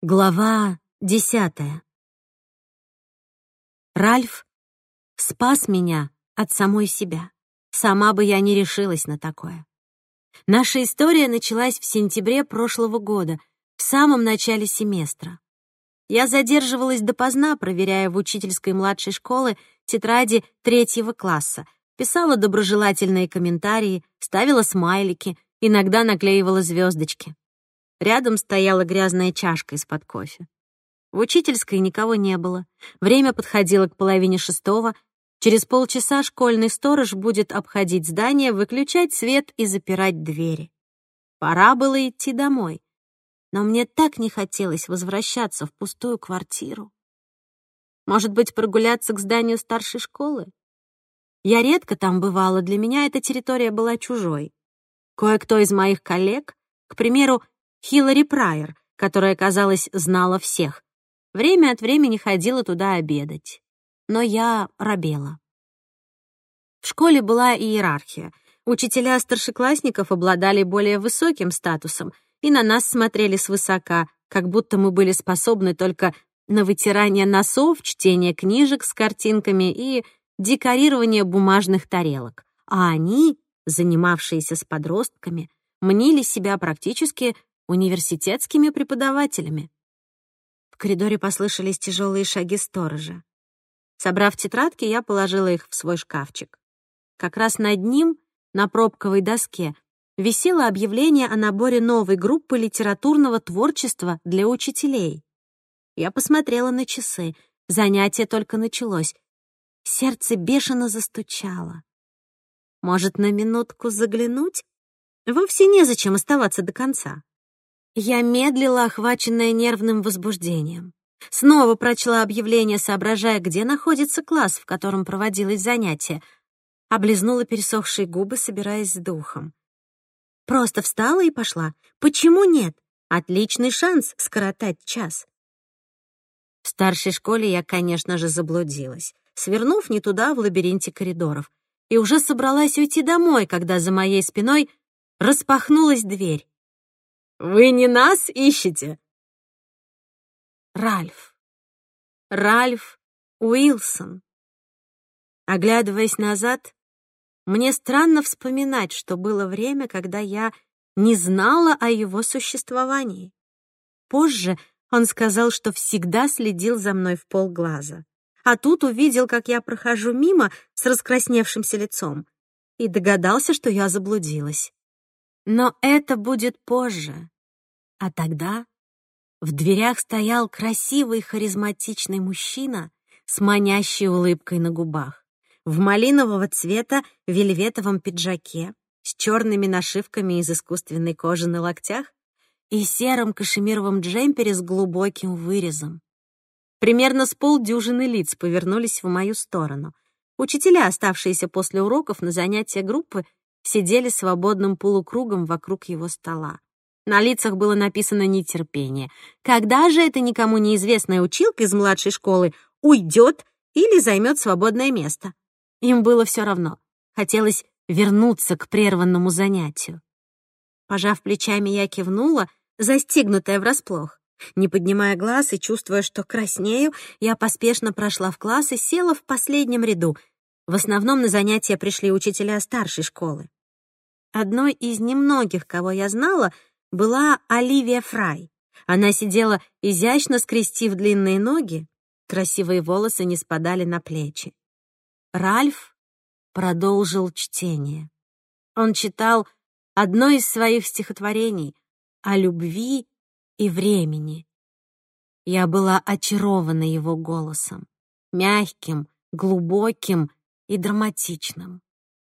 Глава десятая. Ральф спас меня от самой себя. Сама бы я не решилась на такое. Наша история началась в сентябре прошлого года, в самом начале семестра. Я задерживалась допоздна, проверяя в учительской младшей школы тетради третьего класса, писала доброжелательные комментарии, ставила смайлики, иногда наклеивала звездочки. Рядом стояла грязная чашка из-под кофе. В учительской никого не было. Время подходило к половине шестого. Через полчаса школьный сторож будет обходить здание, выключать свет и запирать двери. Пора было идти домой. Но мне так не хотелось возвращаться в пустую квартиру. Может быть, прогуляться к зданию старшей школы? Я редко там бывала, для меня эта территория была чужой. Кое-кто из моих коллег, к примеру, Хиллари Прайер, которая, казалось, знала всех. Время от времени ходила туда обедать. Но я робела. В школе была иерархия. Учителя старшеклассников обладали более высоким статусом и на нас смотрели свысока, как будто мы были способны только на вытирание носов, чтение книжек с картинками и декорирование бумажных тарелок. А они, занимавшиеся с подростками, мнили себя практически университетскими преподавателями. В коридоре послышались тяжелые шаги сторожа. Собрав тетрадки, я положила их в свой шкафчик. Как раз над ним, на пробковой доске, висело объявление о наборе новой группы литературного творчества для учителей. Я посмотрела на часы. Занятие только началось. Сердце бешено застучало. Может, на минутку заглянуть? Вовсе незачем оставаться до конца. Я медлила, охваченная нервным возбуждением. Снова прочла объявление, соображая, где находится класс, в котором проводилось занятие. Облизнула пересохшие губы, собираясь с духом. Просто встала и пошла. Почему нет? Отличный шанс скоротать час. В старшей школе я, конечно же, заблудилась, свернув не туда в лабиринте коридоров, и уже собралась уйти домой, когда за моей спиной распахнулась дверь. Вы не нас ищете?» Ральф. Ральф Уилсон. Оглядываясь назад, мне странно вспоминать, что было время, когда я не знала о его существовании. Позже он сказал, что всегда следил за мной в полглаза. А тут увидел, как я прохожу мимо с раскрасневшимся лицом и догадался, что я заблудилась. Но это будет позже. А тогда в дверях стоял красивый харизматичный мужчина с манящей улыбкой на губах, в малинового цвета вельветовом пиджаке с черными нашивками из искусственной кожи на локтях и сером кашемировом джемпере с глубоким вырезом. Примерно с полдюжины лиц повернулись в мою сторону. Учителя, оставшиеся после уроков на занятия группы, сидели свободным полукругом вокруг его стола. На лицах было написано нетерпение. Когда же эта никому неизвестная училка из младшей школы уйдет или займет свободное место? Им было все равно. Хотелось вернуться к прерванному занятию. Пожав плечами, я кивнула, застигнутая врасплох. Не поднимая глаз и чувствуя, что краснею, я поспешно прошла в класс и села в последнем ряду. В основном на занятия пришли учителя старшей школы. Одной из немногих, кого я знала, была Оливия Фрай. Она сидела, изящно скрестив длинные ноги, красивые волосы не спадали на плечи. Ральф продолжил чтение. Он читал одно из своих стихотворений о любви и времени. Я была очарована его голосом, мягким, глубоким и драматичным.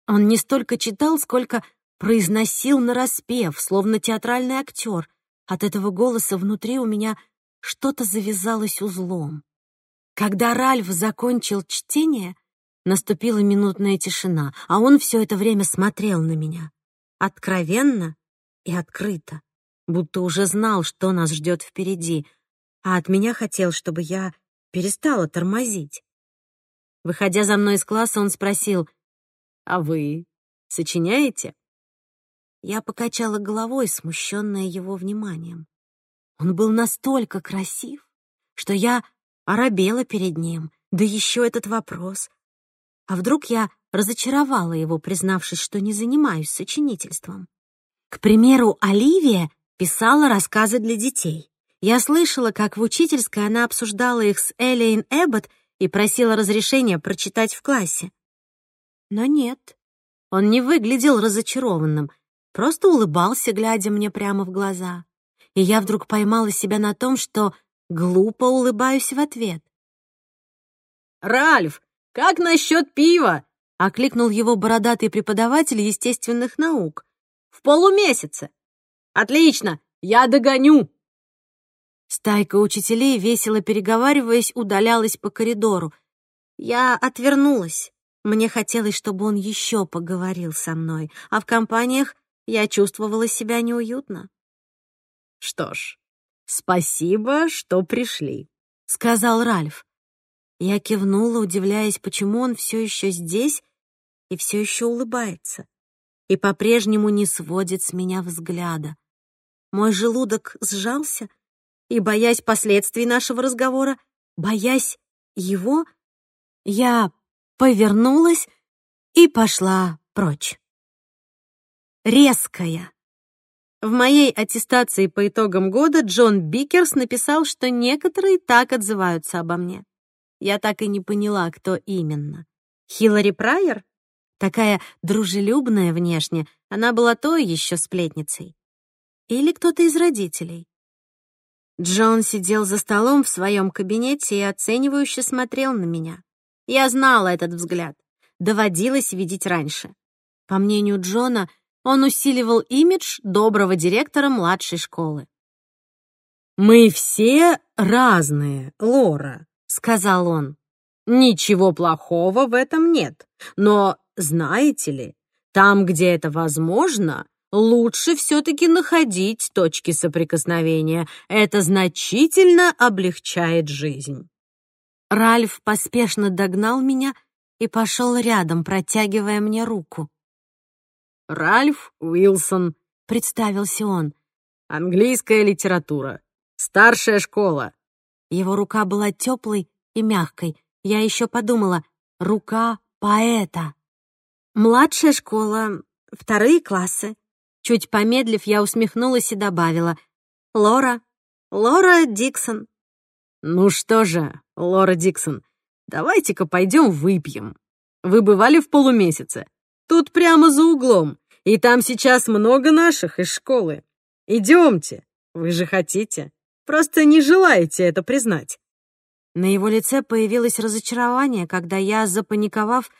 Он не столько читал, сколько произносил нараспев, словно театральный актер. От этого голоса внутри у меня что-то завязалось узлом. Когда Ральф закончил чтение, наступила минутная тишина, а он все это время смотрел на меня. Откровенно и открыто, будто уже знал, что нас ждет впереди, а от меня хотел, чтобы я перестала тормозить. Выходя за мной из класса, он спросил, «А вы сочиняете?» Я покачала головой, смущенная его вниманием. Он был настолько красив, что я оробела перед ним, да еще этот вопрос. А вдруг я разочаровала его, признавшись, что не занимаюсь сочинительством? К примеру, Оливия писала рассказы для детей. Я слышала, как в учительской она обсуждала их с Элейн Эббот и просила разрешения прочитать в классе. Но нет, он не выглядел разочарованным, просто улыбался, глядя мне прямо в глаза. И я вдруг поймала себя на том, что глупо улыбаюсь в ответ. «Ральф, как насчет пива?» — окликнул его бородатый преподаватель естественных наук. «В полумесяце!» «Отлично! Я догоню!» Стайка учителей, весело переговариваясь, удалялась по коридору. Я отвернулась. Мне хотелось, чтобы он еще поговорил со мной, а в компаниях я чувствовала себя неуютно. «Что ж, спасибо, что пришли», — сказал Ральф. Я кивнула, удивляясь, почему он все еще здесь и все еще улыбается, и по-прежнему не сводит с меня взгляда. Мой желудок сжался, и, боясь последствий нашего разговора, боясь его, я повернулась и пошла прочь. Резкая. В моей аттестации по итогам года Джон Бикерс написал, что некоторые так отзываются обо мне. Я так и не поняла, кто именно. Хиллари Прайер? Такая дружелюбная внешне, она была той еще сплетницей. Или кто-то из родителей. Джон сидел за столом в своем кабинете и оценивающе смотрел на меня. Я знала этот взгляд. Доводилось видеть раньше. По мнению Джона, он усиливал имидж доброго директора младшей школы. «Мы все разные, Лора», сказал он. Ничего плохого в этом нет. Но, знаете ли, там, где это возможно, лучше все-таки находить точки соприкосновения. Это значительно облегчает жизнь. Ральф поспешно догнал меня и пошел рядом, протягивая мне руку. «Ральф Уилсон», — представился он. «Английская литература. Старшая школа. Его рука была теплой и мягкой. Я еще подумала, рука поэта. Младшая школа, вторые классы. Чуть помедлив, я усмехнулась и добавила. Лора, Лора Диксон. Ну что же, Лора Диксон, давайте-ка пойдем выпьем. Вы бывали в полумесяце? Тут прямо за углом, и там сейчас много наших из школы. Идемте, вы же хотите. Просто не желаете это признать». На его лице появилось разочарование, когда я, запаниковав,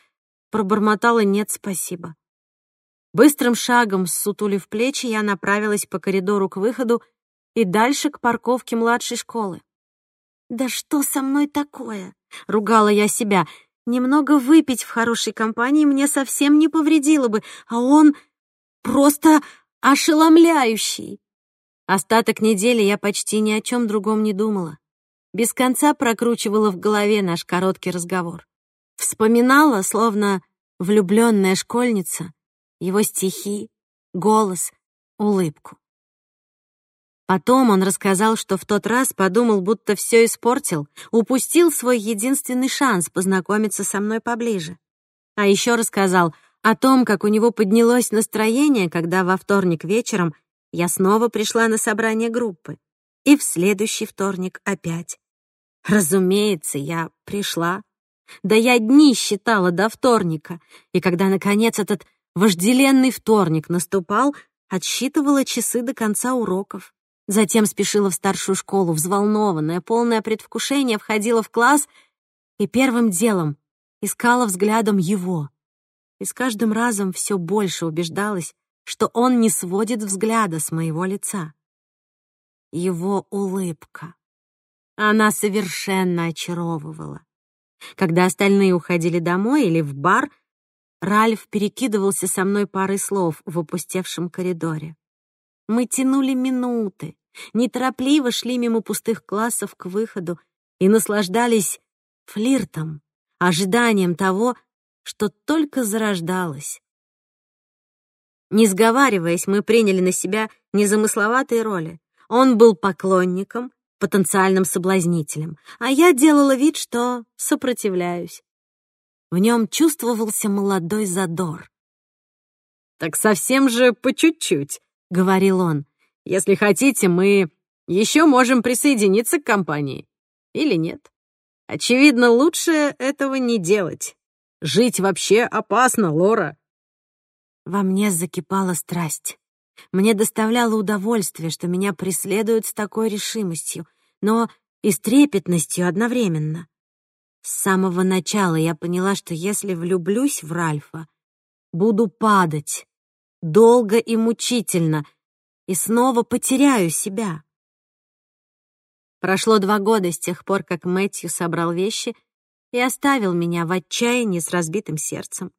пробормотала «нет, спасибо». Быстрым шагом, ссутулив плечи, я направилась по коридору к выходу и дальше к парковке младшей школы. «Да что со мной такое?» — ругала я себя. «Немного выпить в хорошей компании мне совсем не повредило бы, а он просто ошеломляющий. Остаток недели я почти ни о чем другом не думала. Без конца прокручивала в голове наш короткий разговор. Вспоминала, словно влюбленная школьница, его стихи, голос, улыбку. Потом он рассказал, что в тот раз подумал, будто все испортил, упустил свой единственный шанс познакомиться со мной поближе. А еще рассказал о том, как у него поднялось настроение, когда во вторник вечером я снова пришла на собрание группы. И в следующий вторник опять. Разумеется, я пришла. Да я дни считала до вторника, и когда, наконец, этот вожделенный вторник наступал, отсчитывала часы до конца уроков. Затем спешила в старшую школу, взволнованная, полное предвкушение, входила в класс и первым делом искала взглядом его. И с каждым разом все больше убеждалась, что он не сводит взгляда с моего лица. Его улыбка. Она совершенно очаровывала. Когда остальные уходили домой или в бар, Ральф перекидывался со мной парой слов в опустевшем коридоре. Мы тянули минуты, неторопливо шли мимо пустых классов к выходу и наслаждались флиртом, ожиданием того, что только зарождалось. Не сговариваясь, мы приняли на себя незамысловатые роли. Он был поклонником, потенциальным соблазнителем, а я делала вид, что сопротивляюсь. В нем чувствовался молодой задор. «Так совсем же по чуть-чуть», — говорил он. «Если хотите, мы еще можем присоединиться к компании. Или нет? Очевидно, лучше этого не делать. Жить вообще опасно, Лора». Во мне закипала страсть. Мне доставляло удовольствие, что меня преследуют с такой решимостью, но и с трепетностью одновременно. С самого начала я поняла, что если влюблюсь в Ральфа, буду падать долго и мучительно, и снова потеряю себя. Прошло два года с тех пор, как Мэтью собрал вещи и оставил меня в отчаянии с разбитым сердцем.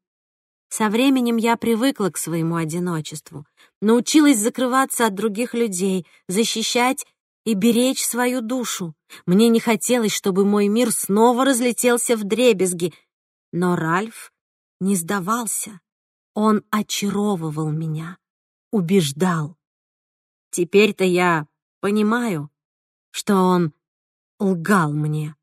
Со временем я привыкла к своему одиночеству, научилась закрываться от других людей, защищать и беречь свою душу. Мне не хотелось, чтобы мой мир снова разлетелся в дребезги, но Ральф не сдавался. Он очаровывал меня, убеждал. Теперь-то я понимаю, что он лгал мне.